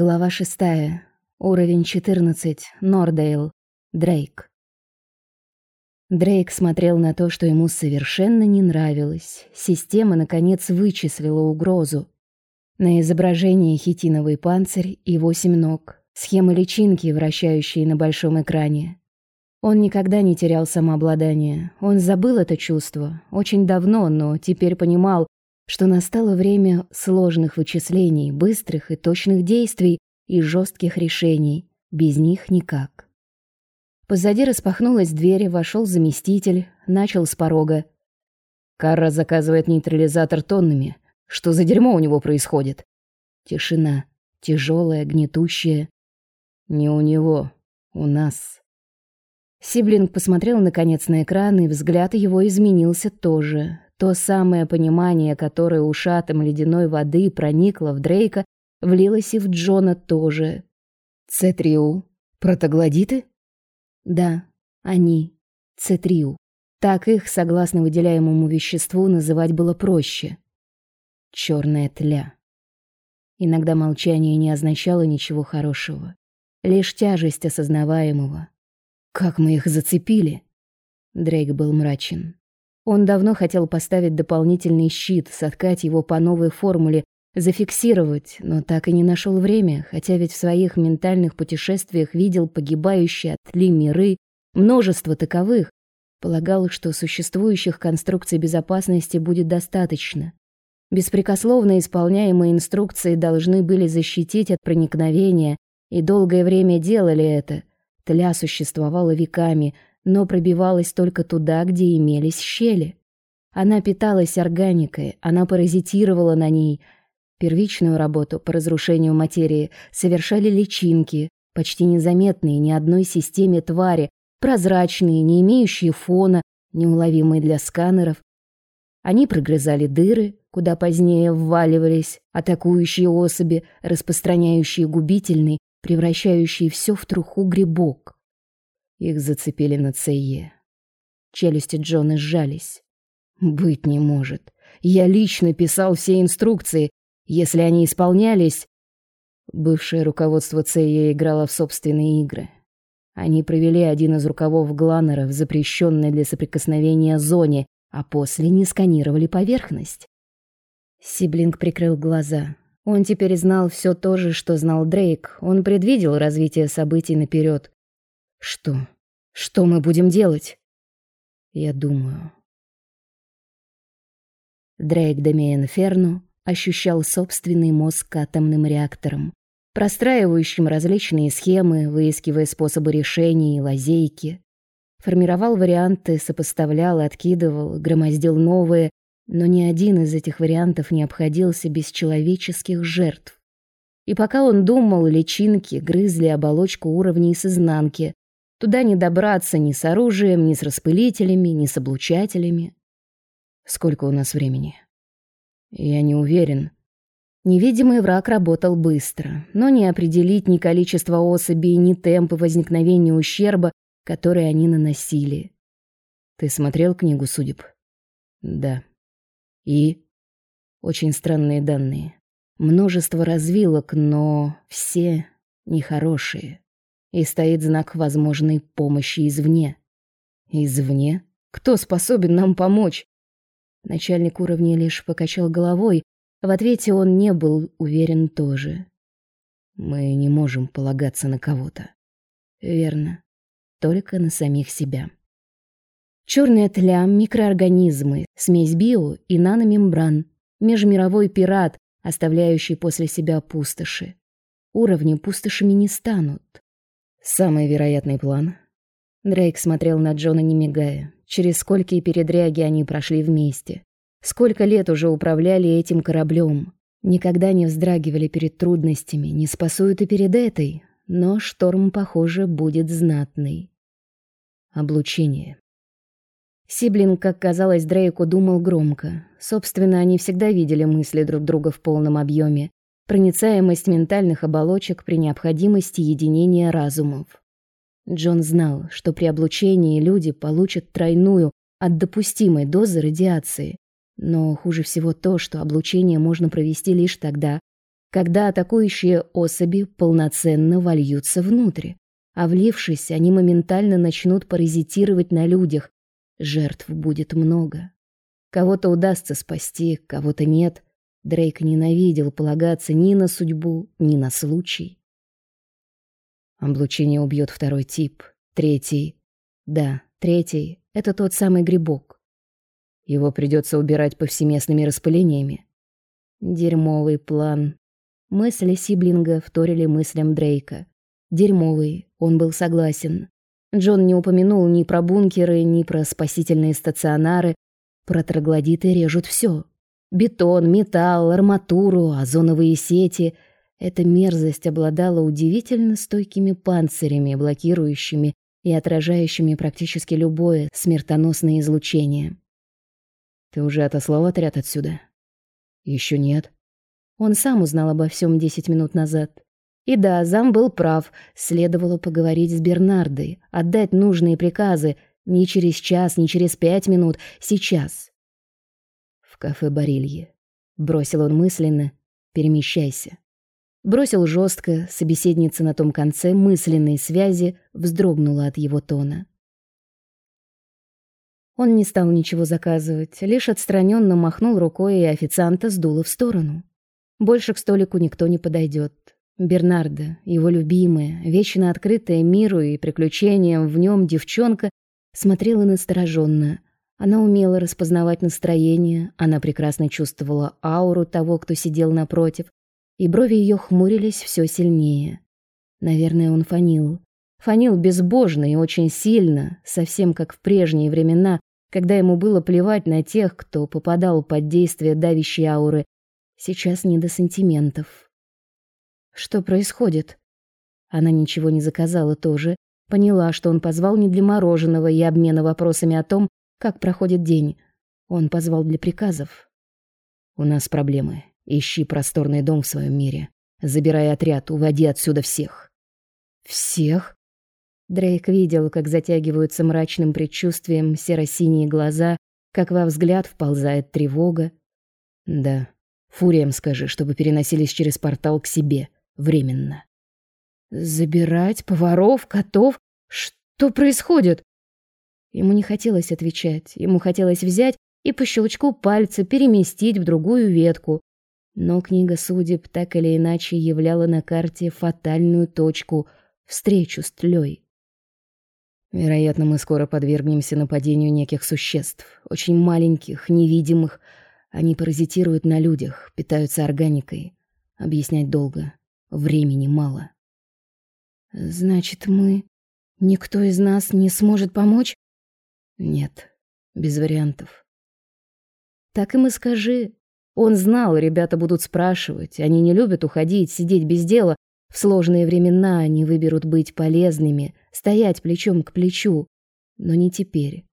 Глава шестая. Уровень 14. Нордейл. Дрейк. Дрейк смотрел на то, что ему совершенно не нравилось. Система, наконец, вычислила угрозу. На изображении хитиновый панцирь и восемь ног. Схемы личинки, вращающие на большом экране. Он никогда не терял самообладание. Он забыл это чувство. Очень давно, но теперь понимал, что настало время сложных вычислений, быстрых и точных действий и жестких решений. Без них никак. Позади распахнулась дверь, вошел заместитель, начал с порога. Карра заказывает нейтрализатор тоннами. Что за дерьмо у него происходит? Тишина, тяжелая, гнетущая. Не у него, у нас. Сиблинг посмотрел наконец на экран, и взгляд его изменился тоже. То самое понимание, которое ушатом ледяной воды проникло в Дрейка, влилось и в Джона тоже. Цетриу. Протоглодиты? Да, они. Цетриу. Так их, согласно выделяемому веществу, называть было проще. Черная тля. Иногда молчание не означало ничего хорошего. Лишь тяжесть осознаваемого. Как мы их зацепили? Дрейк был мрачен. Он давно хотел поставить дополнительный щит, соткать его по новой формуле, зафиксировать, но так и не нашел время, хотя ведь в своих ментальных путешествиях видел погибающие от ли миры, множество таковых. Полагал, что существующих конструкций безопасности будет достаточно. Беспрекословно исполняемые инструкции должны были защитить от проникновения, и долгое время делали это. Тля существовала веками — но пробивалась только туда, где имелись щели. Она питалась органикой, она паразитировала на ней. Первичную работу по разрушению материи совершали личинки, почти незаметные ни одной системе твари, прозрачные, не имеющие фона, неуловимые для сканеров. Они прогрызали дыры, куда позднее вваливались атакующие особи, распространяющие губительный, превращающий все в труху грибок. Их зацепили на ЦЕ. Челюсти Джона сжались. Быть не может. Я лично писал все инструкции. Если они исполнялись... Бывшее руководство ЦЕ играло в собственные игры. Они провели один из рукавов Гланнера в запрещенной для соприкосновения зоне, а после не сканировали поверхность. Сиблинг прикрыл глаза. Он теперь знал все то же, что знал Дрейк. Он предвидел развитие событий наперед. Что? Что мы будем делать? Я думаю. Дрейк Демиен Ферну ощущал собственный мозг атомным реактором, простраивающим различные схемы, выискивая способы решения и лазейки. Формировал варианты, сопоставлял, откидывал, громоздил новые, но ни один из этих вариантов не обходился без человеческих жертв. И пока он думал, личинки грызли оболочку уровней с изнанки, Туда не добраться ни с оружием, ни с распылителями, ни с облучателями. Сколько у нас времени? Я не уверен. Невидимый враг работал быстро, но не определить ни количество особей, ни темпы возникновения ущерба, который они наносили. Ты смотрел книгу судеб? Да. И? Очень странные данные. Множество развилок, но все нехорошие и стоит знак возможной помощи извне. Извне? Кто способен нам помочь? Начальник уровня лишь покачал головой, в ответе он не был уверен тоже. Мы не можем полагаться на кого-то. Верно. Только на самих себя. Черная тля — микроорганизмы, смесь био и наномембран, межмировой пират, оставляющий после себя пустоши. Уровни пустошами не станут. Самый вероятный план. Дрейк смотрел на Джона, не мигая. Через сколько передряги они прошли вместе. Сколько лет уже управляли этим кораблем. Никогда не вздрагивали перед трудностями, не спасуют и перед этой. Но шторм, похоже, будет знатный. Облучение. Сиблинг, как казалось Дрейку, думал громко. Собственно, они всегда видели мысли друг друга в полном объеме проницаемость ментальных оболочек при необходимости единения разумов. Джон знал, что при облучении люди получат тройную от допустимой дозы радиации, но хуже всего то, что облучение можно провести лишь тогда, когда атакующие особи полноценно вольются внутрь. А влившись, они моментально начнут паразитировать на людях. Жертв будет много. Кого-то удастся спасти, кого-то нет. Дрейк ненавидел полагаться ни на судьбу, ни на случай. Облучение убьет второй тип, третий. Да, третий — это тот самый грибок. Его придется убирать повсеместными распылениями. Дерьмовый план. Мысли Сиблинга вторили мыслям Дрейка. Дерьмовый, он был согласен. Джон не упомянул ни про бункеры, ни про спасительные стационары. Про троглодиты режут все: Бетон, металл, арматуру, озоновые сети. Эта мерзость обладала удивительно стойкими панцирями, блокирующими и отражающими практически любое смертоносное излучение. «Ты уже отослал отряд отсюда?» Еще нет. Он сам узнал обо всем десять минут назад. И да, зам был прав. Следовало поговорить с Бернардой, отдать нужные приказы не через час, не через пять минут, сейчас. Кафе Барилье. Бросил он мысленно. Перемещайся. Бросил жестко, собеседница на том конце мысленной связи вздрогнула от его тона. Он не стал ничего заказывать, лишь отстраненно махнул рукой, и официанта сдуло в сторону. Больше к столику никто не подойдет. Бернарда, его любимая, вечно открытая миру и приключениям в нем девчонка, смотрела настороженно. Она умела распознавать настроение, она прекрасно чувствовала ауру того, кто сидел напротив, и брови ее хмурились все сильнее. Наверное, он фанил. Фанил безбожно и очень сильно, совсем как в прежние времена, когда ему было плевать на тех, кто попадал под действие давящей ауры. Сейчас не до сантиментов. Что происходит? Она ничего не заказала тоже. Поняла, что он позвал не для мороженого и обмена вопросами о том, как проходит день. Он позвал для приказов. У нас проблемы. Ищи просторный дом в своем мире. Забирай отряд, уводи отсюда всех. Всех? Дрейк видел, как затягиваются мрачным предчувствием серо-синие глаза, как во взгляд вползает тревога. Да, фуриям скажи, чтобы переносились через портал к себе, временно. Забирать поваров, котов? Что происходит? Ему не хотелось отвечать, ему хотелось взять и по щелчку пальца переместить в другую ветку. Но книга судеб так или иначе являла на карте фатальную точку — встречу с тлей. Вероятно, мы скоро подвергнемся нападению неких существ, очень маленьких, невидимых. Они паразитируют на людях, питаются органикой. Объяснять долго, времени мало. Значит, мы никто из нас не сможет помочь? Нет, без вариантов. Так им и скажи. Он знал, ребята будут спрашивать. Они не любят уходить, сидеть без дела. В сложные времена они выберут быть полезными, стоять плечом к плечу, но не теперь.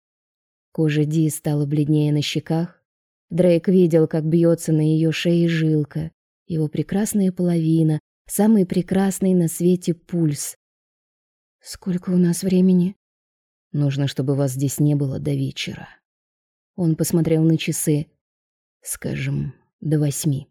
Кожа Ди стала бледнее на щеках. Дрейк видел, как бьется на ее шее жилка, его прекрасная половина, самый прекрасный на свете пульс. Сколько у нас времени? Нужно, чтобы вас здесь не было до вечера. Он посмотрел на часы. Скажем, до восьми.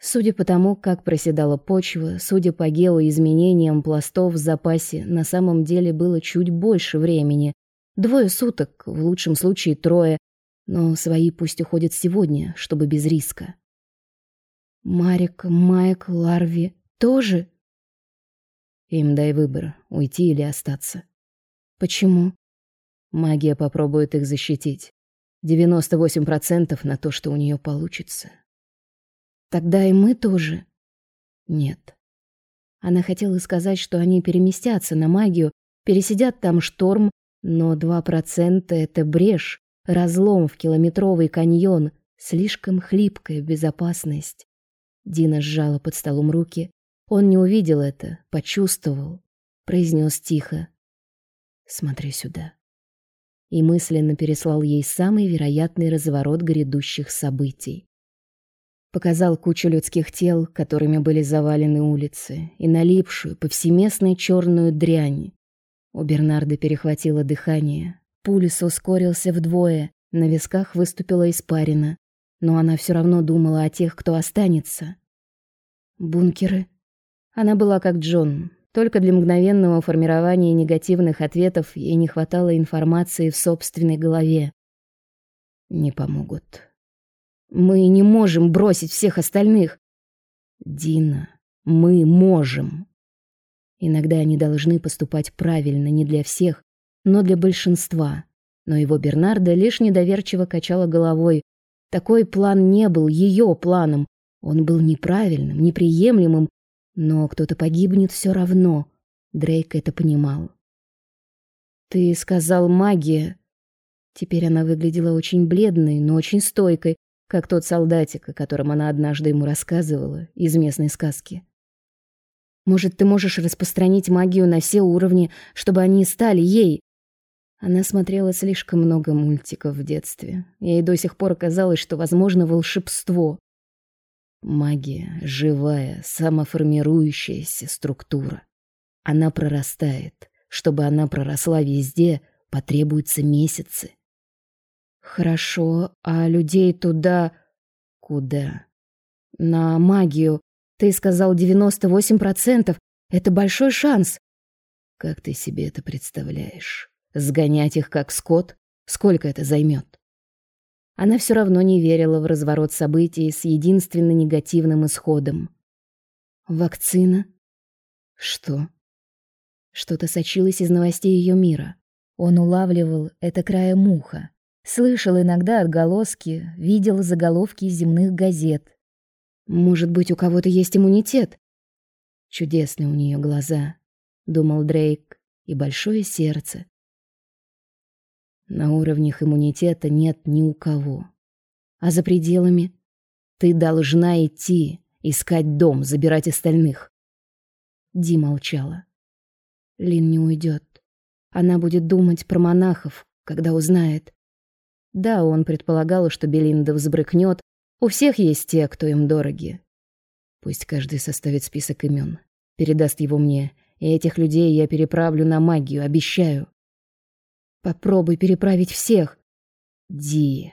Судя по тому, как проседала почва, судя по геоизменениям пластов в запасе, на самом деле было чуть больше времени. Двое суток, в лучшем случае трое, но свои пусть уходят сегодня, чтобы без риска. Марик, Майк, Ларви тоже? Им дай выбор, уйти или остаться. Почему? Магия попробует их защитить. 98% на то, что у нее получится. Тогда и мы тоже. Нет. Она хотела сказать, что они переместятся на магию, пересидят там шторм, но два процента — это брешь, разлом в километровый каньон, слишком хлипкая безопасность. Дина сжала под столом руки. Он не увидел это, почувствовал. Произнес тихо. «Смотри сюда». И мысленно переслал ей самый вероятный разворот грядущих событий. Показал кучу людских тел, которыми были завалены улицы, и налипшую, повсеместную черную дрянь. У Бернарда перехватило дыхание. Пульс ускорился вдвое, на висках выступила испарина. Но она все равно думала о тех, кто останется. Бункеры. Она была как Джон. Только для мгновенного формирования негативных ответов ей не хватало информации в собственной голове. Не помогут. Мы не можем бросить всех остальных. Дина, мы можем. Иногда они должны поступать правильно не для всех, но для большинства. Но его Бернарда лишь недоверчиво качала головой. Такой план не был ее планом. Он был неправильным, неприемлемым, но кто-то погибнет все равно. Дрейк это понимал. Ты сказал магия. Теперь она выглядела очень бледной, но очень стойкой, как тот солдатик, о котором она однажды ему рассказывала из местной сказки. Может, ты можешь распространить магию на все уровни, чтобы они стали ей? Она смотрела слишком много мультиков в детстве. Ей до сих пор казалось, что возможно волшебство. Магия — живая, самоформирующаяся структура. Она прорастает. Чтобы она проросла везде, потребуются месяцы. Хорошо, а людей туда... Куда? На магию. Ты сказал 98%. Это большой шанс. Как ты себе это представляешь? Сгонять их как скот? Сколько это займет? Она все равно не верила в разворот событий с единственно негативным исходом. Вакцина? Что? Что-то сочилось из новостей ее мира. Он улавливал это краем уха. Слышал иногда отголоски, видел заголовки земных газет. Может быть, у кого-то есть иммунитет? Чудесные у нее глаза, думал Дрейк, и большое сердце. На уровнях иммунитета нет ни у кого. А за пределами ты должна идти, искать дом, забирать остальных. Ди молчала. Лин не уйдет. Она будет думать про монахов, когда узнает. Да, он предполагал, что Белинда взбрыкнет. У всех есть те, кто им дороги. Пусть каждый составит список имен, передаст его мне, и этих людей я переправлю на магию, обещаю. Попробуй переправить всех. Ди.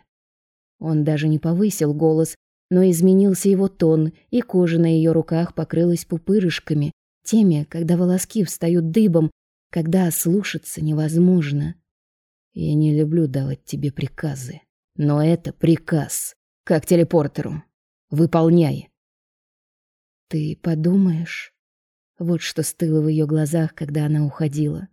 Он даже не повысил голос, но изменился его тон, и кожа на ее руках покрылась пупырышками, теми, когда волоски встают дыбом, когда слушаться невозможно. Я не люблю давать тебе приказы, но это приказ, как телепортеру. Выполняй. Ты подумаешь? Вот что стыло в ее глазах, когда она уходила.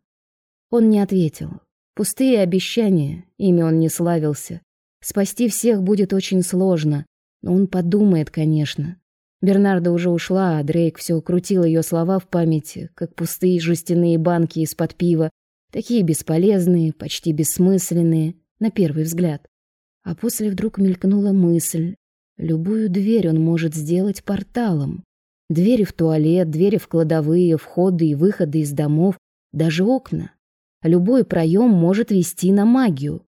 Он не ответил. Пустые обещания, ими он не славился. Спасти всех будет очень сложно, но он подумает, конечно. Бернарда уже ушла, а Дрейк все крутил ее слова в памяти, как пустые жестяные банки из-под пива, Такие бесполезные, почти бессмысленные, на первый взгляд. А после вдруг мелькнула мысль. Любую дверь он может сделать порталом. Двери в туалет, двери в кладовые, входы и выходы из домов, даже окна. Любой проем может вести на магию.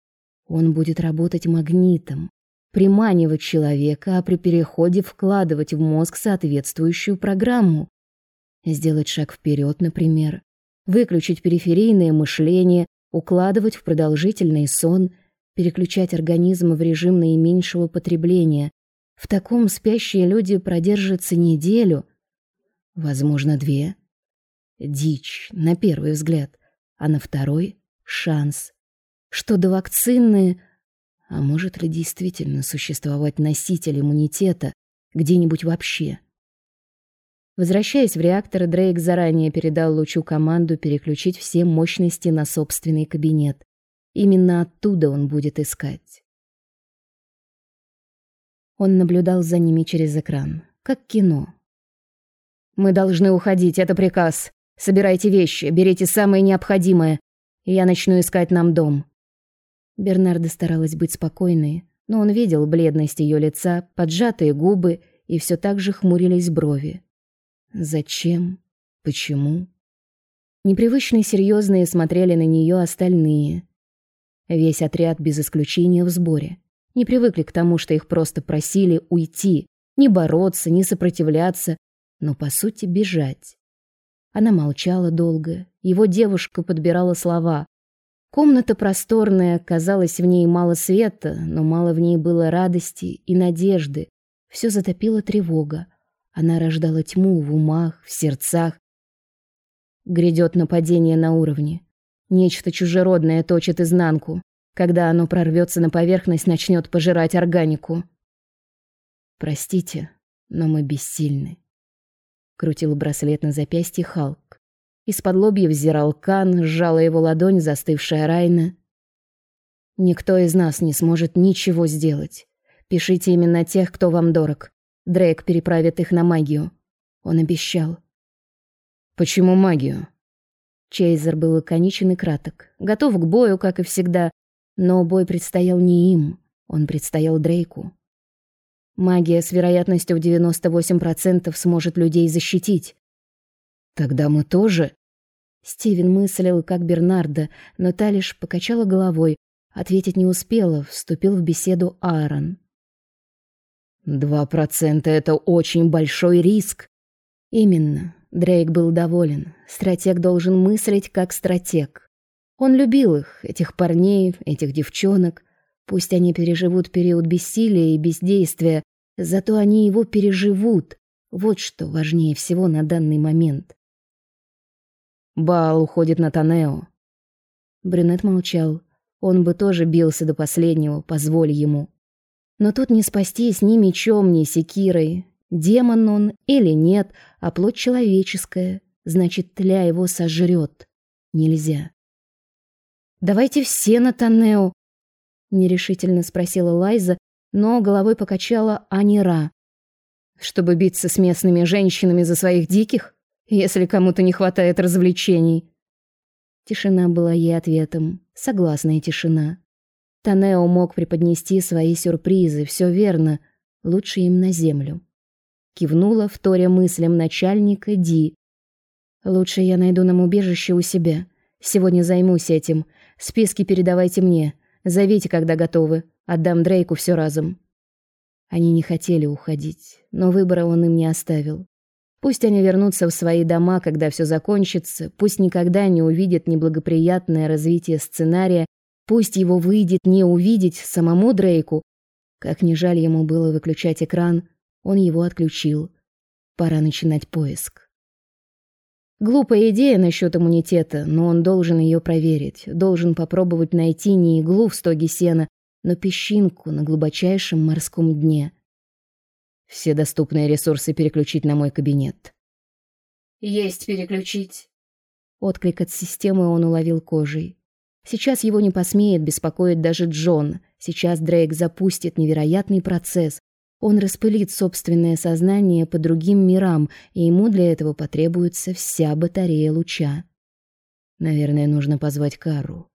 Он будет работать магнитом, приманивать человека, а при переходе вкладывать в мозг соответствующую программу. Сделать шаг вперед, например, выключить периферийное мышление, укладывать в продолжительный сон, переключать организм в режим наименьшего потребления. В таком спящие люди продержатся неделю, возможно, две. Дичь, на первый взгляд, а на второй — шанс. Что до вакцины... А может ли действительно существовать носитель иммунитета где-нибудь вообще? Возвращаясь в реактор, Дрейк заранее передал Лучу команду переключить все мощности на собственный кабинет. Именно оттуда он будет искать. Он наблюдал за ними через экран, как кино. Мы должны уходить, это приказ. Собирайте вещи, берите самое необходимое, и я начну искать нам дом. Бернарда старалась быть спокойной, но он видел бледность ее лица, поджатые губы и все так же хмурились брови. Зачем? Почему? Непривычно серьезные смотрели на нее остальные. Весь отряд без исключения в сборе. Не привыкли к тому, что их просто просили уйти, не бороться, не сопротивляться, но по сути бежать. Она молчала долго. Его девушка подбирала слова. Комната просторная, казалось, в ней мало света, но мало в ней было радости и надежды. Все затопила тревога. Она рождала тьму в умах, в сердцах. Грядет нападение на уровне. Нечто чужеродное точит изнанку. Когда оно прорвется на поверхность, начнет пожирать органику. Простите, но мы бессильны. Крутил браслет на запястье Халк. Из-под лобья взирал Кан, сжала его ладонь, застывшая Райна. Никто из нас не сможет ничего сделать. Пишите именно тех, кто вам дорог. Дрейк переправит их на магию. Он обещал. Почему магию? Чейзер был лаконичен и краток. Готов к бою, как и всегда, но бой предстоял не им, он предстоял Дрейку. Магия с вероятностью в 98% сможет людей защитить. Тогда мы тоже. Стивен мыслил, как Бернарда, но та лишь покачала головой, ответить не успела, вступил в беседу Аарон. «Два процента — это очень большой риск». Именно. Дрейк был доволен. Стратег должен мыслить как стратег. Он любил их, этих парней, этих девчонок. Пусть они переживут период бессилия и бездействия, зато они его переживут. Вот что важнее всего на данный момент. Бал уходит на Танео. Брюнет молчал. Он бы тоже бился до последнего, позволь ему. Но тут не спастись ни мечом, ни секирой. Демон он или нет, а плоть человеческая, значит, тля его сожрет. Нельзя. Давайте все на Танео, нерешительно спросила Лайза, но головой покачала Анира. Чтобы биться с местными женщинами за своих диких, если кому-то не хватает развлечений. Тишина была ей ответом, согласная тишина. Танео мог преподнести свои сюрпризы, все верно, лучше им на землю. Кивнула, вторя мыслям начальника Ди. Лучше я найду нам убежище у себя. Сегодня займусь этим. Списки передавайте мне. Зовите, когда готовы. Отдам Дрейку все разом. Они не хотели уходить, но выбора он им не оставил. Пусть они вернутся в свои дома, когда все закончится, пусть никогда не увидят неблагоприятное развитие сценария, пусть его выйдет не увидеть самому Дрейку. Как ни жаль ему было выключать экран, он его отключил. Пора начинать поиск. Глупая идея насчет иммунитета, но он должен ее проверить, должен попробовать найти не иглу в стоге сена, но песчинку на глубочайшем морском дне. Все доступные ресурсы переключить на мой кабинет. Есть переключить. Отклик от системы он уловил кожей. Сейчас его не посмеет беспокоить даже Джон. Сейчас Дрейк запустит невероятный процесс. Он распылит собственное сознание по другим мирам, и ему для этого потребуется вся батарея луча. Наверное, нужно позвать Кару.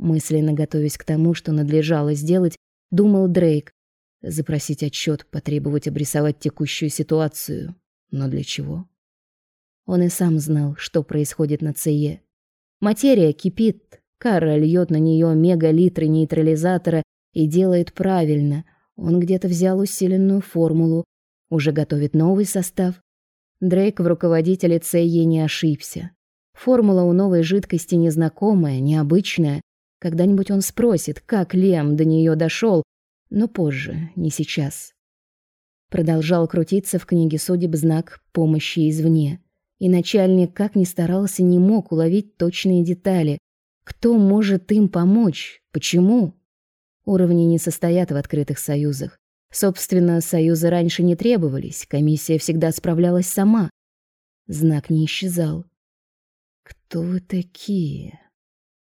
Мысленно готовясь к тому, что надлежало сделать, думал Дрейк, запросить отчет, потребовать обрисовать текущую ситуацию. Но для чего? Он и сам знал, что происходит на ЦЕ. Материя кипит, Кара льет на нее мегалитры нейтрализатора и делает правильно. Он где-то взял усиленную формулу, уже готовит новый состав. Дрейк в руководителе ЦЕ не ошибся. Формула у новой жидкости незнакомая, необычная. Когда-нибудь он спросит, как Лем до нее дошел, но позже, не сейчас. Продолжал крутиться в книге судеб знак помощи извне. И начальник, как ни старался, не мог уловить точные детали. Кто может им помочь? Почему? Уровни не состоят в открытых союзах. Собственно, союзы раньше не требовались, комиссия всегда справлялась сама. Знак не исчезал. Кто вы такие?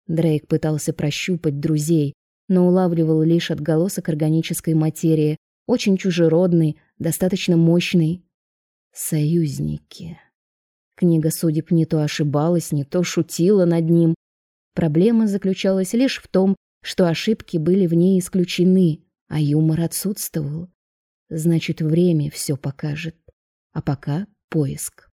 Дрейк пытался прощупать друзей, но улавливал лишь отголосок органической материи, очень чужеродный, достаточно мощный. Союзники. Книга судеб не то ошибалась, не то шутила над ним. Проблема заключалась лишь в том, что ошибки были в ней исключены, а юмор отсутствовал. Значит, время все покажет. А пока поиск.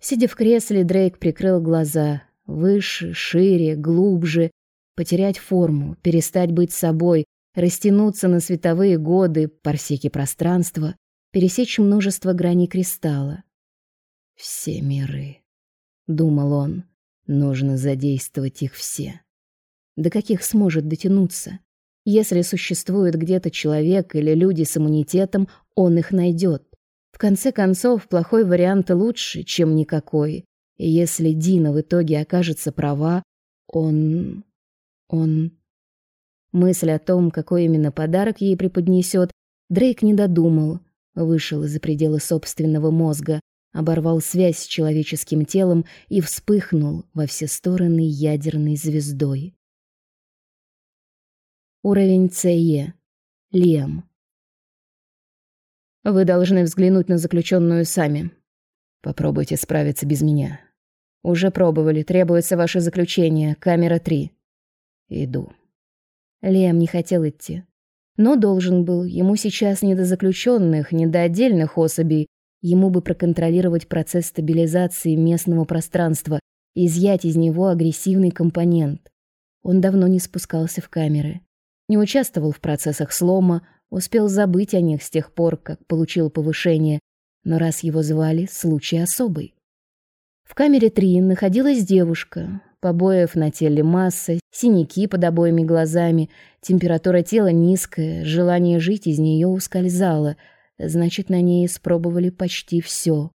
Сидя в кресле, Дрейк прикрыл глаза. Выше, шире, глубже, потерять форму, перестать быть собой, растянуться на световые годы, парсеки пространства, пересечь множество граней кристалла. Все миры, думал он, нужно задействовать их все. До каких сможет дотянуться? Если существует где-то человек или люди с иммунитетом, он их найдет. В конце концов, плохой вариант лучше, чем никакой. И если Дина в итоге окажется права, он... он... Мысль о том, какой именно подарок ей преподнесет, Дрейк не додумал, вышел из-за пределы собственного мозга, оборвал связь с человеческим телом и вспыхнул во все стороны ядерной звездой. Уровень ЦЕ. Лем. Вы должны взглянуть на заключенную сами. Попробуйте справиться без меня. Уже пробовали, требуется ваше заключение, камера 3. Иду. Лем не хотел идти, но должен был. Ему сейчас не до заключенных, не до отдельных особей. Ему бы проконтролировать процесс стабилизации местного пространства и изъять из него агрессивный компонент. Он давно не спускался в камеры, не участвовал в процессах слома, успел забыть о них с тех пор, как получил повышение, но раз его звали, случай особый. В камере 3 находилась девушка, побоев на теле масса, синяки под обоими глазами, температура тела низкая, желание жить из нее ускользало, значит, на ней испробовали почти все.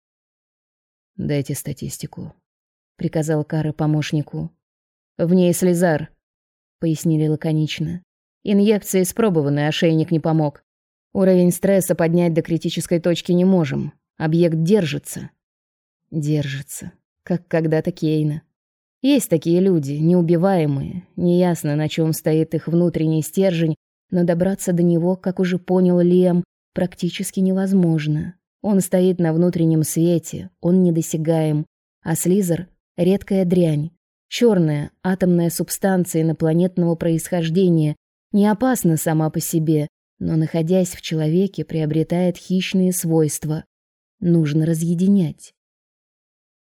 «Дайте статистику», — приказал Кара помощнику. «В ней слезар», — пояснили лаконично. «Инъекции испробованы, ошейник не помог. Уровень стресса поднять до критической точки не можем. Объект держится». «Держится», как когда-то Кейна. Есть такие люди, неубиваемые, неясно, на чем стоит их внутренний стержень, но добраться до него, как уже понял Лиам, практически невозможно. Он стоит на внутреннем свете, он недосягаем, а Слизер — редкая дрянь, черная атомная субстанция инопланетного происхождения, не опасна сама по себе, но, находясь в человеке, приобретает хищные свойства. Нужно разъединять.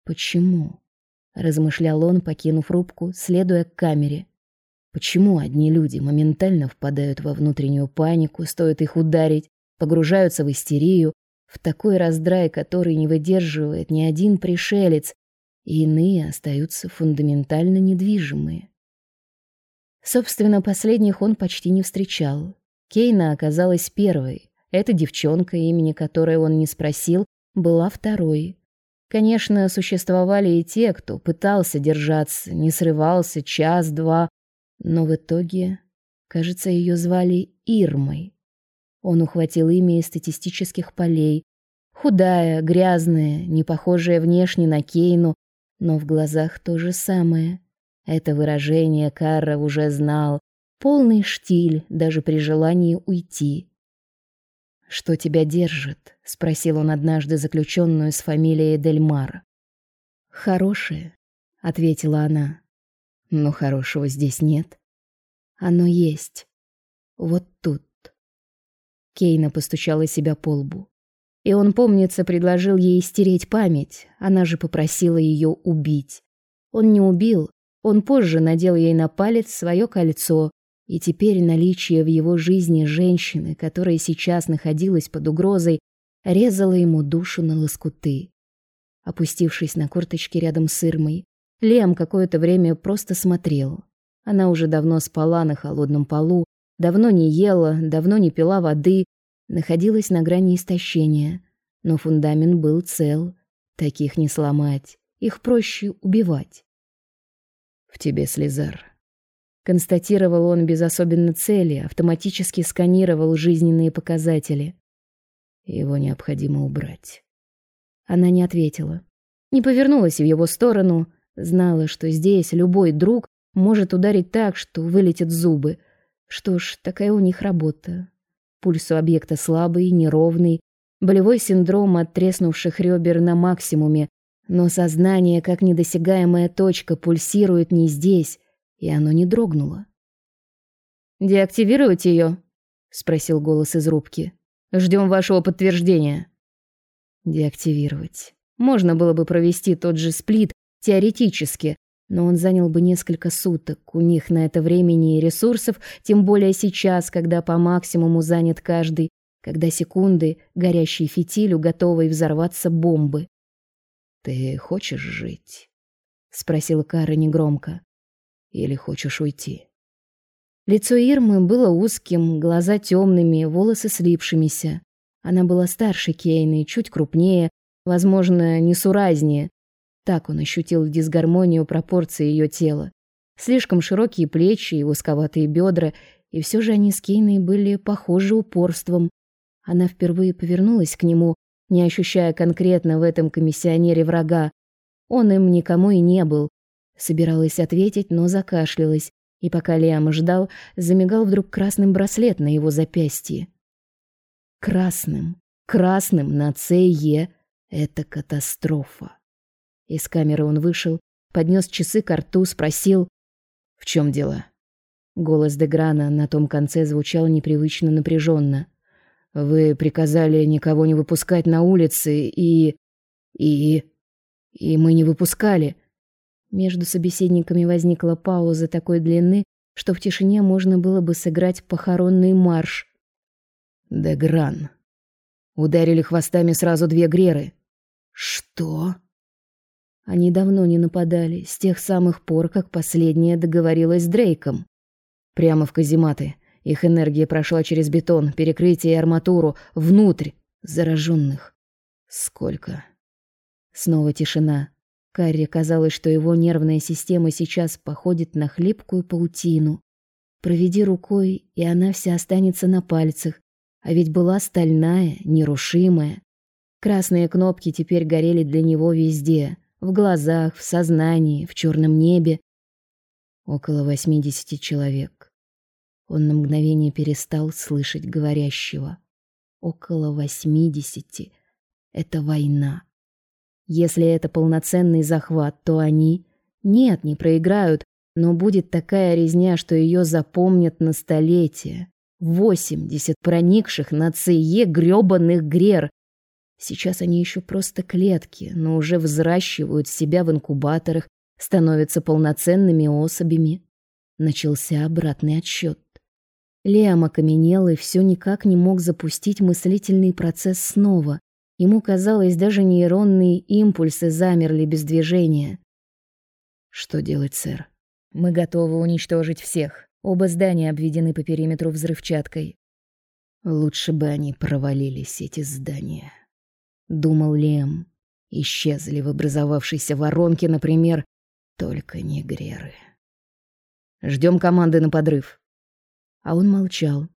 Почему? размышлял он, покинув рубку, следуя к камере. Почему одни люди моментально впадают во внутреннюю панику, стоит их ударить, погружаются в истерию, в такой раздрай, который не выдерживает ни один пришелец, и иные остаются фундаментально недвижимые. Собственно, последних он почти не встречал. Кейна оказалась первой. Эта девчонка, имени которой он не спросил, была второй. Конечно, существовали и те, кто пытался держаться, не срывался час-два, но в итоге, кажется, ее звали Ирмой. Он ухватил имя из статистических полей. Худая, грязная, не похожая внешне на Кейну, но в глазах то же самое. Это выражение Карра уже знал. Полный штиль, даже при желании уйти. Что тебя держит? спросил он однажды заключенную с фамилией Дельмар. Хорошее, ответила она. Но хорошего здесь нет. Оно есть. Вот тут. Кейна постучала себя по лбу. И он, помнится, предложил ей стереть память. Она же попросила ее убить. Он не убил. Он позже надел ей на палец свое кольцо, и теперь наличие в его жизни женщины, которая сейчас находилась под угрозой, резало ему душу на лоскуты. Опустившись на корточки рядом с Ирмой, Лем какое-то время просто смотрел. Она уже давно спала на холодном полу, давно не ела, давно не пила воды, находилась на грани истощения, но фундамент был цел. Таких не сломать, их проще убивать. В тебе, Слезар, Констатировал он без особенной цели, автоматически сканировал жизненные показатели. Его необходимо убрать. Она не ответила. Не повернулась в его сторону, знала, что здесь любой друг может ударить так, что вылетят зубы. Что ж, такая у них работа. Пульс у объекта слабый, неровный, болевой синдром от треснувших ребер на максимуме, но сознание, как недосягаемая точка, пульсирует не здесь, и оно не дрогнуло. «Деактивировать ее?» — спросил голос из рубки. «Ждем вашего подтверждения». «Деактивировать. Можно было бы провести тот же сплит теоретически, но он занял бы несколько суток. У них на это времени и ресурсов, тем более сейчас, когда по максимуму занят каждый, когда секунды, горящий фитилю, готовой взорваться бомбы. «Ты хочешь жить?» — спросил Кара негромко. Или хочешь уйти? Лицо Ирмы было узким, глаза темными, волосы слипшимися. Она была старше Кейны, чуть крупнее, возможно, несуразнее. Так он ощутил дисгармонию пропорций ее тела. Слишком широкие плечи и узковатые бедра, и все же они с Кейной были похожи упорством. Она впервые повернулась к нему, не ощущая конкретно в этом комиссионере врага. Он им никому и не был. Собиралась ответить, но закашлялась, и пока Лиам ждал, замигал вдруг красным браслет на его запястье. Красным, красным на ЦЕ — это катастрофа. Из камеры он вышел, поднес часы к рту, спросил, «В чем дело?» Голос Деграна на том конце звучал непривычно напряженно. «Вы приказали никого не выпускать на улицы и... и... и мы не выпускали». Между собеседниками возникла пауза такой длины, что в тишине можно было бы сыграть похоронный марш. Дегран. Ударили хвостами сразу две греры. Что? Они давно не нападали, с тех самых пор, как последняя договорилась с Дрейком. Прямо в казематы. Их энергия прошла через бетон, перекрытие и арматуру, внутрь зараженных. Сколько? Снова тишина. Карри казалось, что его нервная система сейчас походит на хлипкую паутину. Проведи рукой, и она вся останется на пальцах. А ведь была стальная, нерушимая. Красные кнопки теперь горели для него везде. В глазах, в сознании, в черном небе. Около восьмидесяти человек. Он на мгновение перестал слышать говорящего. Около восьмидесяти. Это война. Если это полноценный захват, то они... Нет, не проиграют, но будет такая резня, что ее запомнят на столетия. Восемьдесят проникших на ЦЕ грёбаных грер. Сейчас они еще просто клетки, но уже взращивают себя в инкубаторах, становятся полноценными особями. Начался обратный отсчет. Леом окаменел и все никак не мог запустить мыслительный процесс снова. Ему казалось, даже нейронные импульсы замерли без движения. Что делать, сэр? Мы готовы уничтожить всех. Оба здания обведены по периметру взрывчаткой. Лучше бы они провалились, эти здания. Думал Лем. Исчезли в образовавшейся воронке, например, только не Греры. Ждем команды на подрыв. А он молчал.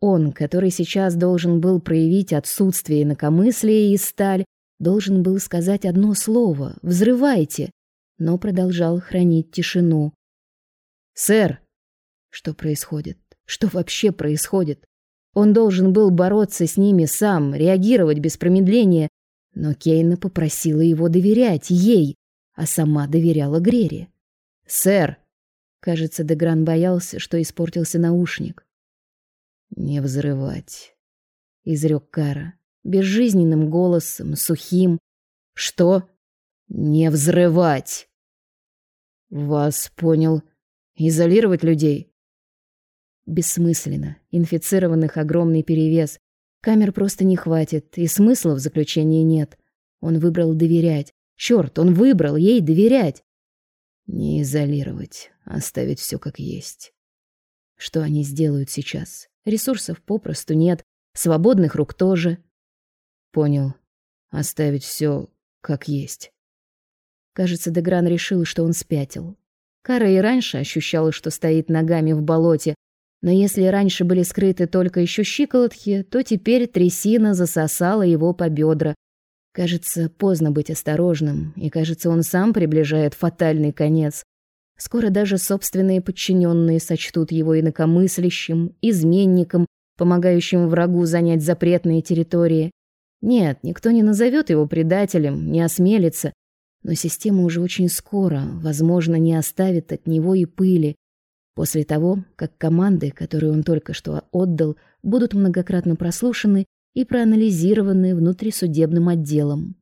Он, который сейчас должен был проявить отсутствие инакомыслия и сталь, должен был сказать одно слово «взрывайте», но продолжал хранить тишину. «Сэр!» Что происходит? Что вообще происходит? Он должен был бороться с ними сам, реагировать без промедления, но Кейна попросила его доверять ей, а сама доверяла Грере. «Сэр!» Кажется, Дегран боялся, что испортился наушник. «Не взрывать», — изрек Кара, безжизненным голосом, сухим. «Что? Не взрывать!» «Вас понял. Изолировать людей?» Бессмысленно. Инфицированных огромный перевес. Камер просто не хватит, и смысла в заключении нет. Он выбрал доверять. Черт, он выбрал ей доверять. Не изолировать, оставить все как есть. Что они сделают сейчас? Ресурсов попросту нет, свободных рук тоже. Понял. Оставить все как есть. Кажется, Дегран решил, что он спятил. Кара и раньше ощущала, что стоит ногами в болоте, но если раньше были скрыты только еще щиколотки, то теперь трясина засосала его по бедра. Кажется, поздно быть осторожным, и кажется, он сам приближает фатальный конец. Скоро даже собственные подчиненные сочтут его инакомыслящим, изменником, помогающим врагу занять запретные территории. Нет, никто не назовет его предателем, не осмелится, но система уже очень скоро, возможно, не оставит от него и пыли. После того, как команды, которые он только что отдал, будут многократно прослушаны и проанализированы внутрисудебным отделом.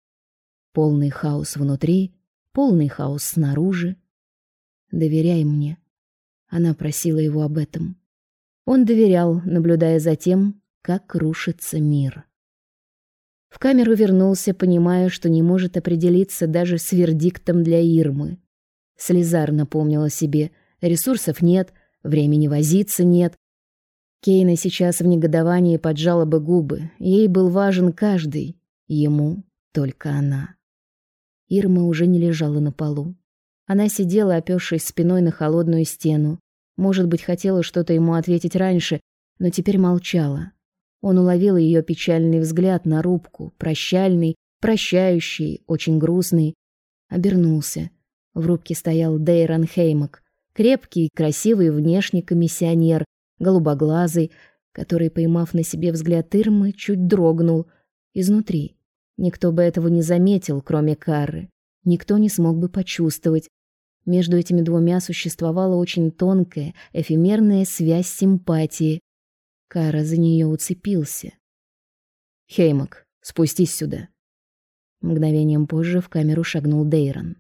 Полный хаос внутри, полный хаос снаружи, Доверяй мне. Она просила его об этом. Он доверял, наблюдая за тем, как рушится мир. В камеру вернулся, понимая, что не может определиться даже с вердиктом для Ирмы. Слезар напомнила себе, ресурсов нет, времени возиться нет. Кейна сейчас в негодовании поджала бы губы. Ей был важен каждый, ему только она. Ирма уже не лежала на полу. Она сидела, опёршись спиной на холодную стену. Может быть, хотела что-то ему ответить раньше, но теперь молчала. Он уловил ее печальный взгляд на рубку, прощальный, прощающий, очень грустный. Обернулся. В рубке стоял Дейрон Хеймак, крепкий, красивый внешний комиссионер, голубоглазый, который, поймав на себе взгляд Ирмы, чуть дрогнул изнутри. Никто бы этого не заметил, кроме Кары. Никто не смог бы почувствовать. Между этими двумя существовала очень тонкая, эфемерная связь симпатии. Кара за нее уцепился. «Хеймак, спустись сюда». Мгновением позже в камеру шагнул Дейрон.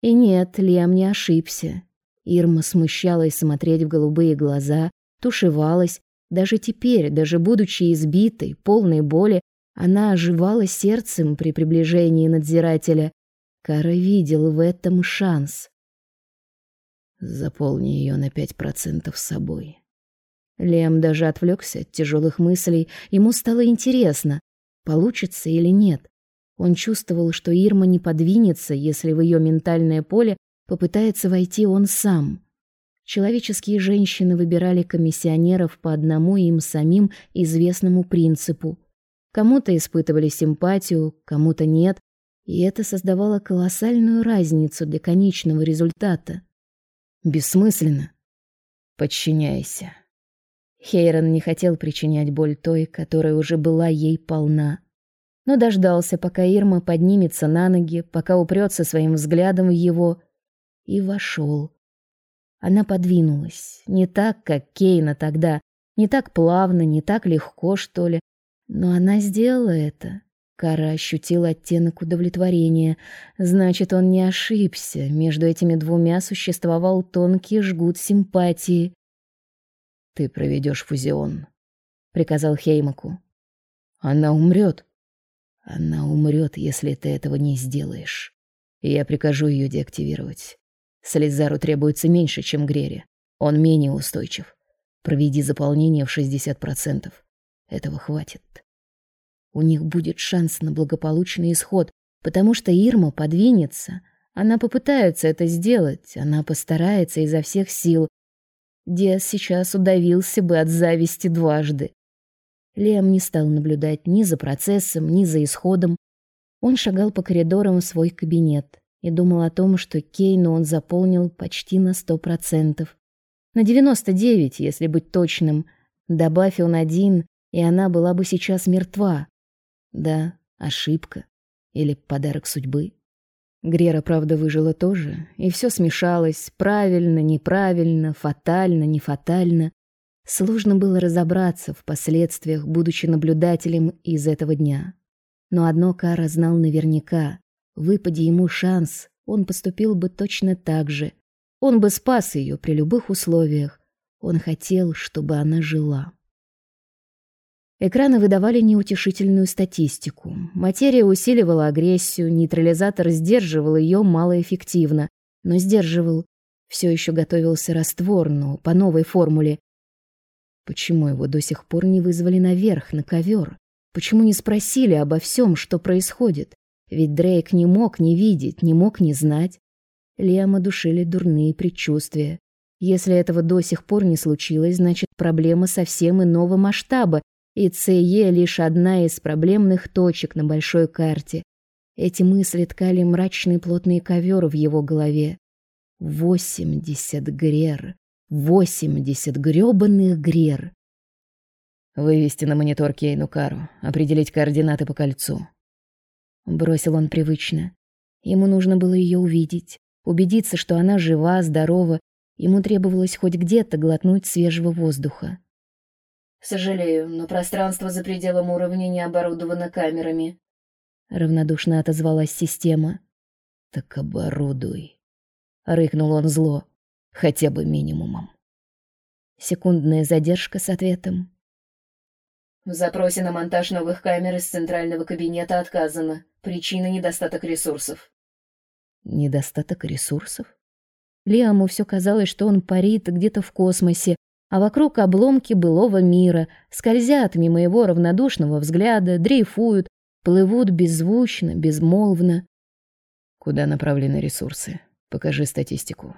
И нет, Лем не ошибся. Ирма смущалась смотреть в голубые глаза, тушевалась. Даже теперь, даже будучи избитой, полной боли, она оживала сердцем при приближении надзирателя. Кара видел в этом шанс. Заполни ее на пять процентов собой. Лем даже отвлекся от тяжелых мыслей. Ему стало интересно, получится или нет. Он чувствовал, что Ирма не подвинется, если в ее ментальное поле попытается войти он сам. Человеческие женщины выбирали комиссионеров по одному им самим известному принципу. Кому-то испытывали симпатию, кому-то нет, и это создавало колоссальную разницу для конечного результата. Бессмысленно. Подчиняйся. Хейрон не хотел причинять боль той, которая уже была ей полна. Но дождался, пока Ирма поднимется на ноги, пока упрется своим взглядом в его, и вошел. Она подвинулась, не так, как Кейна тогда, не так плавно, не так легко, что ли, но она сделала это. Кара ощутил оттенок удовлетворения. Значит, он не ошибся. Между этими двумя существовал тонкий жгут симпатии. Ты проведешь фузион, приказал Хеймаку. Она умрет. Она умрет, если ты этого не сделаешь. Я прикажу ее деактивировать. Сализару требуется меньше, чем Грере. Он менее устойчив. Проведи заполнение в 60%. Этого хватит. У них будет шанс на благополучный исход, потому что Ирма подвинется. Она попытается это сделать, она постарается изо всех сил. Диас сейчас удавился бы от зависти дважды. Лем не стал наблюдать ни за процессом, ни за исходом. Он шагал по коридорам в свой кабинет и думал о том, что Кейну он заполнил почти на сто процентов. На девяносто девять, если быть точным. Добавь он один, и она была бы сейчас мертва. Да, ошибка. Или подарок судьбы. Грера, правда, выжила тоже, и все смешалось, правильно, неправильно, фатально, не фатально. Сложно было разобраться в последствиях, будучи наблюдателем из этого дня. Но одно Кара знал наверняка. Выпади ему шанс, он поступил бы точно так же. Он бы спас ее при любых условиях. Он хотел, чтобы она жила. Экраны выдавали неутешительную статистику. Материя усиливала агрессию, нейтрализатор сдерживал ее малоэффективно, но сдерживал. Все еще готовился раствор, но по новой формуле. Почему его до сих пор не вызвали наверх, на ковер? Почему не спросили обо всем, что происходит? Ведь Дрейк не мог не видеть, не мог не знать. Лиама душили дурные предчувствия. Если этого до сих пор не случилось, значит, проблема совсем иного масштаба, и ЦЕ лишь одна из проблемных точек на большой карте. Эти мысли ткали мрачный плотный ковер в его голове. Восемьдесят грер. Восемьдесят грёбаных грер. Вывести на монитор Кейну Кару, определить координаты по кольцу. Бросил он привычно. Ему нужно было ее увидеть, убедиться, что она жива, здорова. Ему требовалось хоть где-то глотнуть свежего воздуха. Сожалею, но пространство за пределом уровня не оборудовано камерами. Равнодушно отозвалась система. Так оборудуй. Рыкнул он зло. Хотя бы минимумом. Секундная задержка с ответом. В запросе на монтаж новых камер из центрального кабинета отказано. Причина недостаток ресурсов. Недостаток ресурсов? Лиаму все казалось, что он парит где-то в космосе, а вокруг обломки былого мира, скользят мимо его равнодушного взгляда, дрейфуют, плывут беззвучно, безмолвно. Куда направлены ресурсы? Покажи статистику.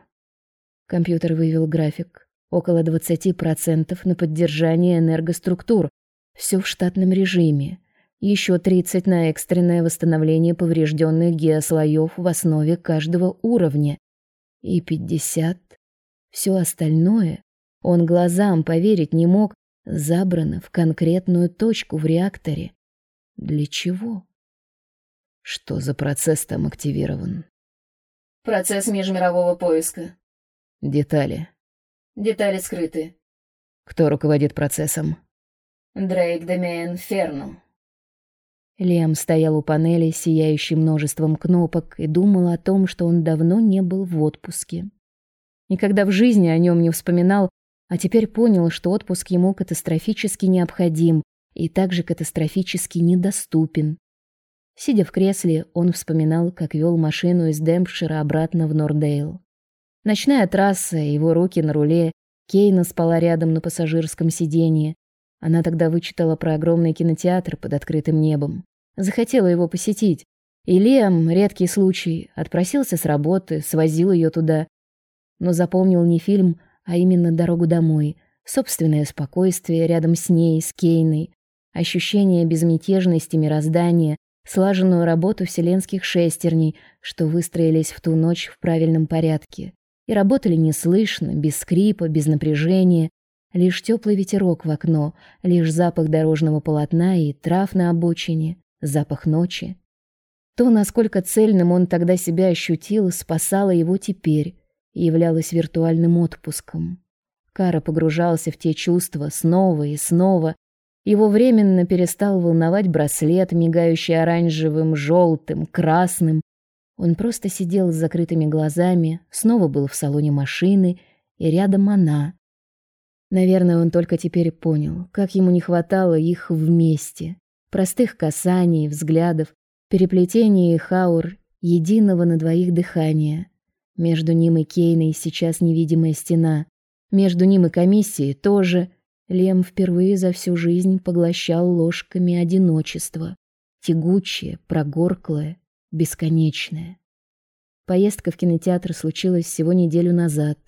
Компьютер вывел график. Около 20% на поддержание энергоструктур. Все в штатном режиме. Еще 30 на экстренное восстановление поврежденных геослоев в основе каждого уровня. И 50. Все остальное он глазам поверить не мог, забрано в конкретную точку в реакторе. Для чего? Что за процесс там активирован? Процесс межмирового поиска. Детали. Детали скрыты. Кто руководит процессом? Дрейк Демиен Ферну. Лем стоял у панели, сияющей множеством кнопок, и думал о том, что он давно не был в отпуске. Никогда в жизни о нем не вспоминал, а теперь понял, что отпуск ему катастрофически необходим и также катастрофически недоступен. Сидя в кресле, он вспоминал, как вел машину из Демпшира обратно в Нордейл. Ночная трасса, его руки на руле, Кейна спала рядом на пассажирском сиденье. Она тогда вычитала про огромный кинотеатр под открытым небом. Захотела его посетить. И Лем, редкий случай, отпросился с работы, свозил ее туда. Но запомнил не фильм, а именно дорогу домой, собственное спокойствие рядом с ней, с Кейной, ощущение безмятежности мироздания, слаженную работу вселенских шестерней, что выстроились в ту ночь в правильном порядке и работали неслышно, без скрипа, без напряжения, лишь теплый ветерок в окно, лишь запах дорожного полотна и трав на обочине, запах ночи. То, насколько цельным он тогда себя ощутил, спасало его теперь являлось виртуальным отпуском. Кара погружался в те чувства снова и снова. Его временно перестал волновать браслет, мигающий оранжевым, желтым, красным, он просто сидел с закрытыми глазами, снова был в салоне машины, и рядом она. Наверное, он только теперь понял, как ему не хватало их вместе. Простых касаний, взглядов, переплетения их аур, единого на двоих дыхания. Между ним и Кейной сейчас невидимая стена. Между ним и комиссией тоже. Лем впервые за всю жизнь поглощал ложками одиночество. Тягучее, прогорклое, бесконечное. Поездка в кинотеатр случилась всего неделю назад,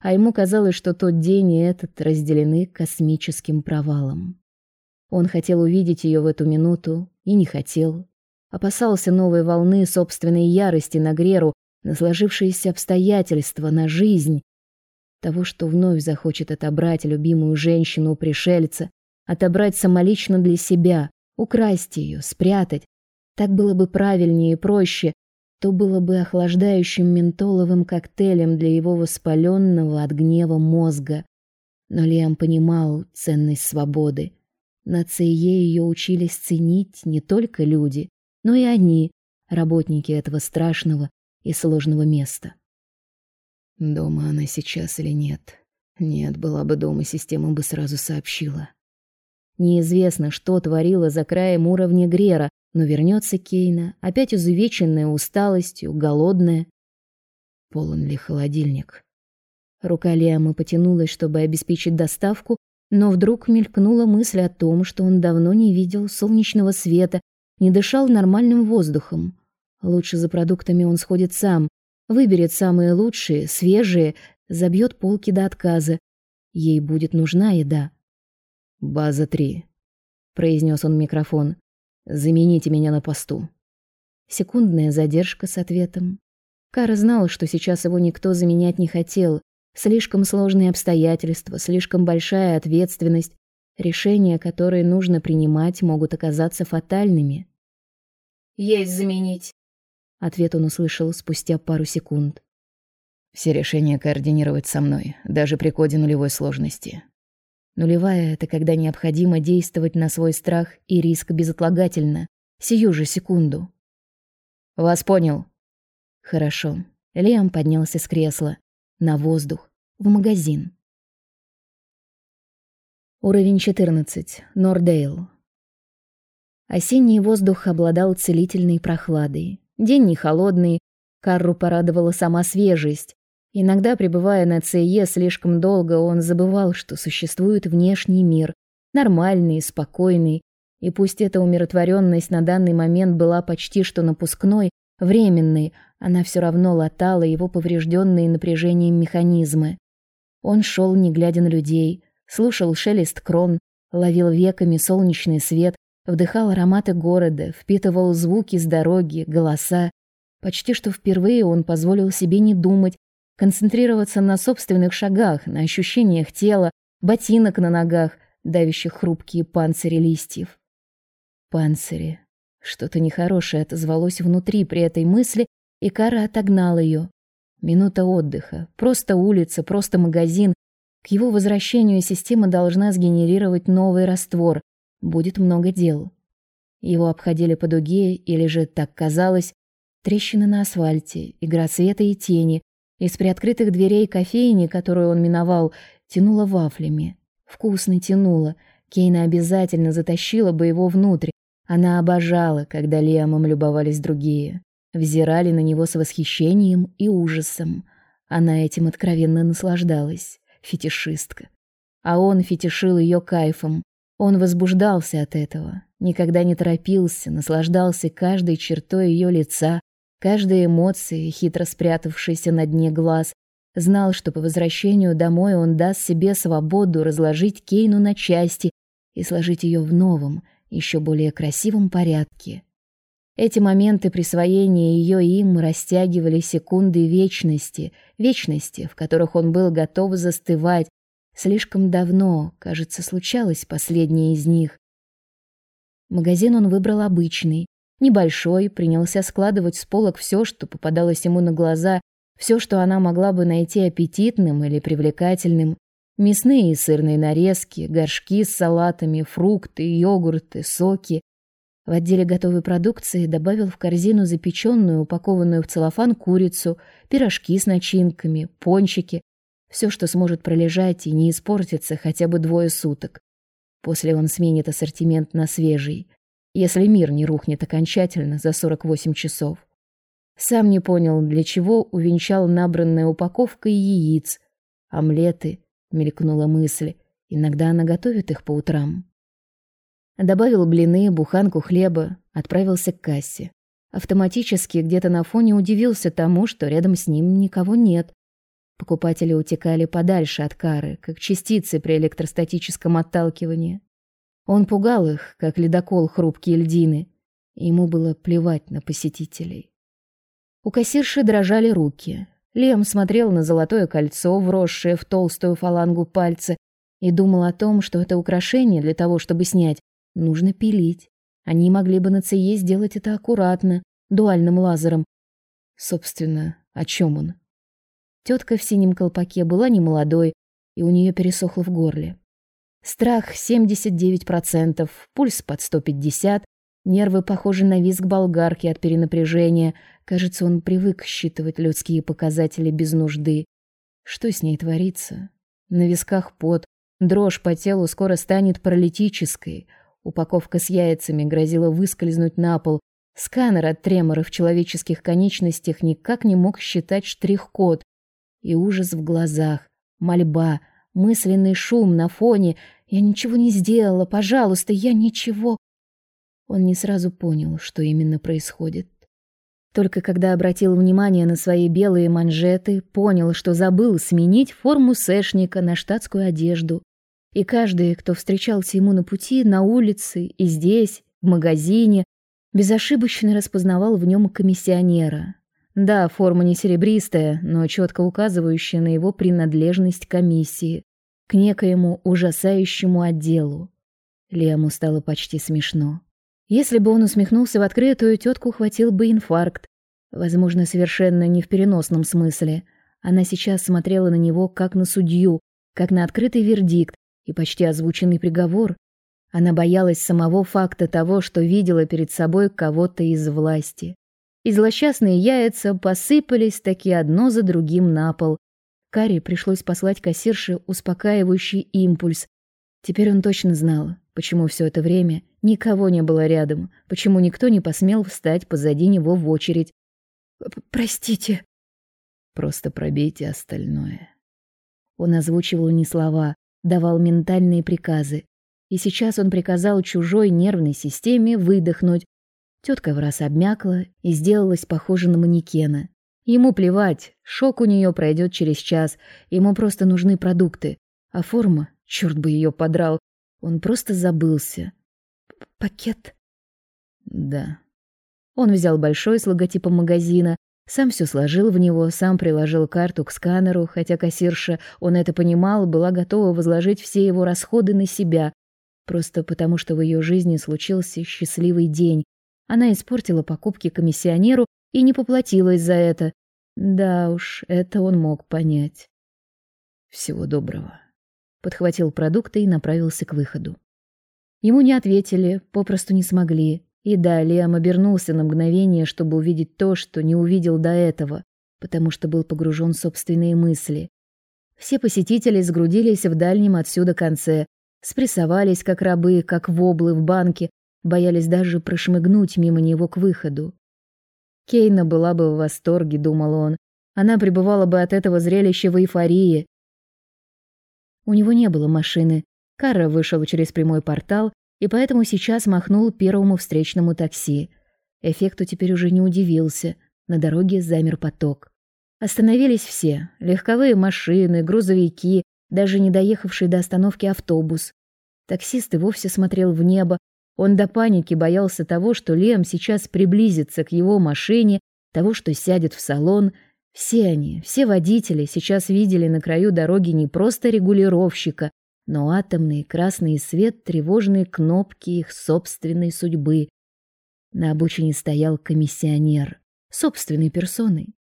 а ему казалось, что тот день и этот разделены космическим провалом. Он хотел увидеть ее в эту минуту и не хотел. Опасался новой волны собственной ярости на Греру, на сложившиеся обстоятельства, на жизнь. Того, что вновь захочет отобрать любимую женщину у пришельца, отобрать самолично для себя, украсть ее, спрятать, так было бы правильнее и проще, то было бы охлаждающим ментоловым коктейлем для его воспаленного от гнева мозга. Но Лиам понимал ценность свободы. На ЦЕ ее учились ценить не только люди, но и они, работники этого страшного и сложного места. Дома она сейчас или нет? Нет, была бы дома, система бы сразу сообщила. Неизвестно, что творила за краем уровня Грера, но вернется Кейна, опять изувеченная усталостью, голодная. Полон ли холодильник? Рука Лиама потянулась, чтобы обеспечить доставку, но вдруг мелькнула мысль о том, что он давно не видел солнечного света, не дышал нормальным воздухом. Лучше за продуктами он сходит сам, выберет самые лучшие, свежие, забьет полки до отказа. Ей будет нужна еда. «База 3», — произнес он в микрофон. Замените меня на посту. Секундная задержка с ответом. Кара знала, что сейчас его никто заменять не хотел. Слишком сложные обстоятельства, слишком большая ответственность. Решения, которые нужно принимать, могут оказаться фатальными. Есть заменить. Ответ он услышал спустя пару секунд. Все решения координировать со мной, даже при коде нулевой сложности. Нулевая — это когда необходимо действовать на свой страх и риск безотлагательно, сию же секунду. «Вас понял». «Хорошо». Лиам поднялся с кресла. На воздух. В магазин. Уровень 14. Нордейл. Осенний воздух обладал целительной прохладой. День не холодный. Карру порадовала сама свежесть. Иногда, пребывая на ЦЕ слишком долго, он забывал, что существует внешний мир, нормальный, спокойный, и пусть эта умиротворенность на данный момент была почти что напускной, временной, она все равно латала его поврежденные напряжением механизмы. Он шел, не глядя на людей, слушал шелест крон, ловил веками солнечный свет, вдыхал ароматы города, впитывал звуки с дороги, голоса. Почти что впервые он позволил себе не думать, концентрироваться на собственных шагах, на ощущениях тела, ботинок на ногах, давящих хрупкие панцири листьев. Панцири. Что-то нехорошее отозвалось внутри при этой мысли, и Кара отогнал ее. Минута отдыха, просто улица, просто магазин. К его возвращению система должна сгенерировать новый раствор. Будет много дел. Его обходили по дуге, или же так казалось, трещины на асфальте, игра света и тени. Из приоткрытых дверей кофейни, которую он миновал, тянуло вафлями. Вкусно тянуло. Кейна обязательно затащила бы его внутрь. Она обожала, когда Лиамом любовались другие взирали на него с восхищением и ужасом. Она этим откровенно наслаждалась, фетишистка. А он фетишил ее кайфом. Он возбуждался от этого, никогда не торопился, наслаждался каждой чертой ее лица, каждой эмоцией, хитро спрятавшейся на дне глаз, знал, что по возвращению домой он даст себе свободу разложить Кейну на части и сложить ее в новом, еще более красивом порядке. Эти моменты присвоения ее им растягивали секунды вечности, вечности, в которых он был готов застывать. Слишком давно, кажется, случалось последнее из них. Магазин он выбрал обычный, небольшой, принялся складывать с полок все, что попадалось ему на глаза, все, что она могла бы найти аппетитным или привлекательным. Мясные и сырные нарезки, горшки с салатами, фрукты, йогурты, соки. В отделе готовой продукции добавил в корзину запеченную, упакованную в целлофан курицу, пирожки с начинками, пончики, все, что сможет пролежать и не испортиться хотя бы двое суток. После он сменит ассортимент на свежий, если мир не рухнет окончательно за 48 часов. Сам не понял, для чего увенчал набранная упаковка яиц. Омлеты, мелькнула мысль. Иногда она готовит их по утрам. Добавил блины, буханку хлеба, отправился к кассе. Автоматически где-то на фоне удивился тому, что рядом с ним никого нет. Покупатели утекали подальше от кары, как частицы при электростатическом отталкивании. Он пугал их, как ледокол хрупкие льдины. Ему было плевать на посетителей. У кассирши дрожали руки. Лем смотрел на золотое кольцо, вросшее в толстую фалангу пальца, и думал о том, что это украшение для того, чтобы снять, Нужно пилить. Они могли бы на ЦЕ сделать это аккуратно, дуальным лазером. Собственно, о чем он? Тетка в синем колпаке была не молодой, и у нее пересохло в горле. Страх 79%, пульс под 150, нервы похожи на визг болгарки от перенапряжения. Кажется, он привык считывать людские показатели без нужды. Что с ней творится? На висках пот, дрожь по телу скоро станет паралитической. Упаковка с яйцами грозила выскользнуть на пол. Сканер от тремора в человеческих конечностях никак не мог считать штрих-код. И ужас в глазах, мольба, мысленный шум на фоне. «Я ничего не сделала, пожалуйста, я ничего...» Он не сразу понял, что именно происходит. Только когда обратил внимание на свои белые манжеты, понял, что забыл сменить форму сэшника на штатскую одежду. И каждый, кто встречался ему на пути, на улице и здесь, в магазине, безошибочно распознавал в нем комиссионера. Да, форма не серебристая, но четко указывающая на его принадлежность к комиссии, к некоему ужасающему отделу. Лему стало почти смешно. Если бы он усмехнулся в открытую, тетку хватил бы инфаркт. Возможно, совершенно не в переносном смысле. Она сейчас смотрела на него как на судью, как на открытый вердикт, и почти озвученный приговор. Она боялась самого факта того, что видела перед собой кого-то из власти. И злосчастные яйца посыпались таки одно за другим на пол. Кари пришлось послать кассирше успокаивающий импульс. Теперь он точно знал, почему все это время никого не было рядом, почему никто не посмел встать позади него в очередь. «Простите», Просто пробейте остальное. Он озвучивал не слова, давал ментальные приказы. И сейчас он приказал чужой нервной системе выдохнуть. Тетка в раз обмякла и сделалась похожа на манекена. Ему плевать, шок у нее пройдет через час, ему просто нужны продукты. А форма, черт бы ее подрал, он просто забылся. «Пакет?» «Да». Он взял большой с логотипом магазина, сам все сложил в него, сам приложил карту к сканеру, хотя кассирша, он это понимал, была готова возложить все его расходы на себя, просто потому что в ее жизни случился счастливый день. Она испортила покупки комиссионеру и не поплатилась за это. Да уж, это он мог понять. Всего доброго. Подхватил продукты и направился к выходу. Ему не ответили, попросту не смогли. И да, Лиам обернулся на мгновение, чтобы увидеть то, что не увидел до этого, потому что был погружен в собственные мысли. Все посетители сгрудились в дальнем отсюда конце, спрессовались как рабы, как воблы в банке, боялись даже прошмыгнуть мимо него к выходу. Кейна была бы в восторге, думал он. Она пребывала бы от этого зрелища в эйфории. У него не было машины. Карра вышел через прямой портал и поэтому сейчас махнул первому встречному такси. Эффекту теперь уже не удивился. На дороге замер поток. Остановились все: легковые машины, грузовики, даже не доехавший до остановки автобус. Таксист и вовсе смотрел в небо. Он до паники боялся того, что Лем сейчас приблизится к его машине, того, что сядет в салон. Все они, все водители сейчас видели на краю дороги не просто регулировщика, но атомный красный свет тревожные кнопки их собственной судьбы. На обочине стоял комиссионер, собственной персоной.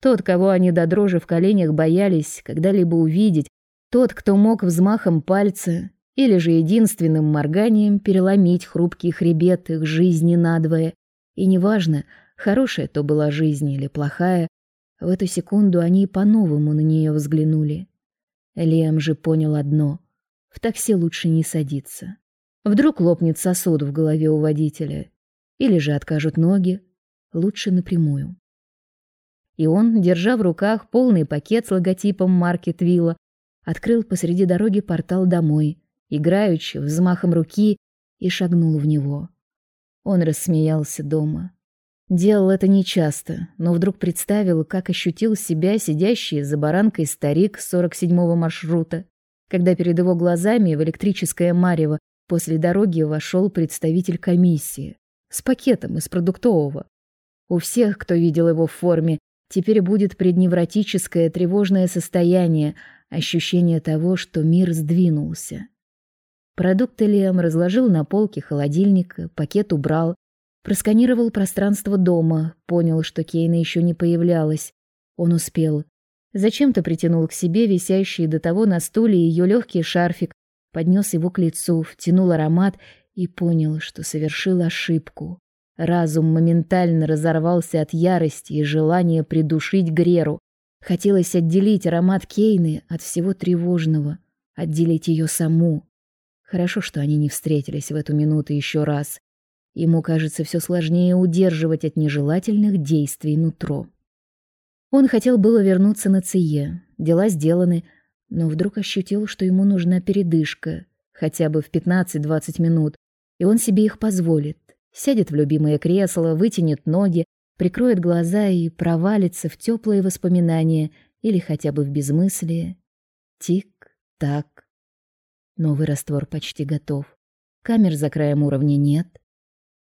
Тот, кого они до дрожи в коленях боялись когда-либо увидеть, тот, кто мог взмахом пальца или же единственным морганием переломить хрупкий хребет их жизни надвое. И неважно, хорошая то была жизнь или плохая, в эту секунду они по-новому на нее взглянули. Лиам же понял одно: в такси лучше не садиться. Вдруг лопнет сосуд в голове у водителя, или же откажут ноги, лучше напрямую. И он, держа в руках полный пакет с логотипом марки Твилла, открыл посреди дороги портал домой, играючи взмахом руки, и шагнул в него. Он рассмеялся дома. Делал это нечасто, но вдруг представил, как ощутил себя сидящий за баранкой старик с 47-го маршрута, когда перед его глазами в электрическое марево после дороги вошел представитель комиссии с пакетом из продуктового. У всех, кто видел его в форме, теперь будет предневротическое тревожное состояние, ощущение того, что мир сдвинулся. Продукты Лиам разложил на полке холодильника, пакет убрал, просканировал пространство дома, понял, что Кейна еще не появлялась. Он успел. Зачем-то притянул к себе висящий до того на стуле ее легкий шарфик, поднес его к лицу, втянул аромат и понял, что совершил ошибку. Разум моментально разорвался от ярости и желания придушить Греру. Хотелось отделить аромат Кейны от всего тревожного, отделить ее саму. Хорошо, что они не встретились в эту минуту еще раз. Ему кажется, все сложнее удерживать от нежелательных действий нутро. Он хотел было вернуться на Цие. Дела сделаны, но вдруг ощутил, что ему нужна передышка, хотя бы в 15-20 минут, и он себе их позволит. Сядет в любимое кресло, вытянет ноги, прикроет глаза и провалится в теплые воспоминания или хотя бы в безмыслие. Тик-так. Новый раствор почти готов. Камер за краем уровня нет.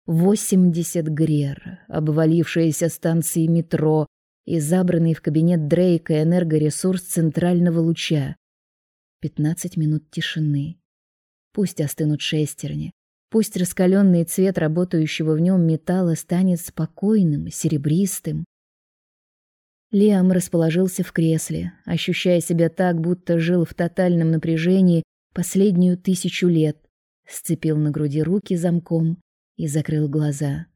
80 грер, обвалившиеся станции метро, и забранный в кабинет Дрейка энергоресурс центрального луча. Пятнадцать минут тишины. Пусть остынут шестерни, пусть раскаленный цвет работающего в нем металла станет спокойным, серебристым. Лиам расположился в кресле, ощущая себя так, будто жил в тотальном напряжении последнюю тысячу лет, сцепил на груди руки замком и закрыл глаза.